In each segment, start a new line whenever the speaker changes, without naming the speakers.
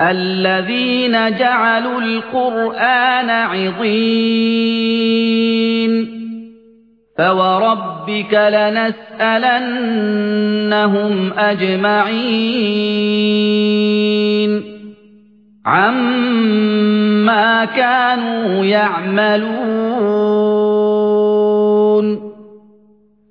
الذين جعلوا القرآن عضين. فوربك لنسألنهم أجمعين. عما كانوا يعملون.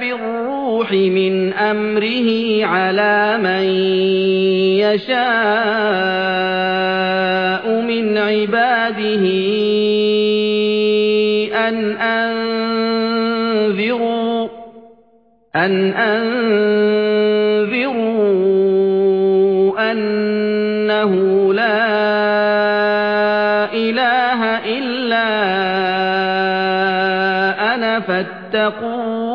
بالروح من أمره على من يشاء من عباده أن أنذروا أن أنذروا أنه لا إله إلا أنا فاتقون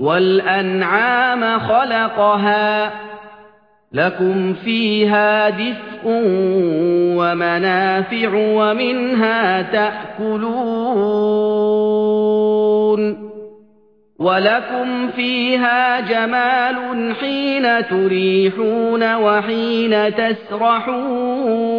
والأنعام خلقها لكم فيها دفء ومنافع ومنها تأكلون ولكم فيها جمال حين تريحون وحين تسرحون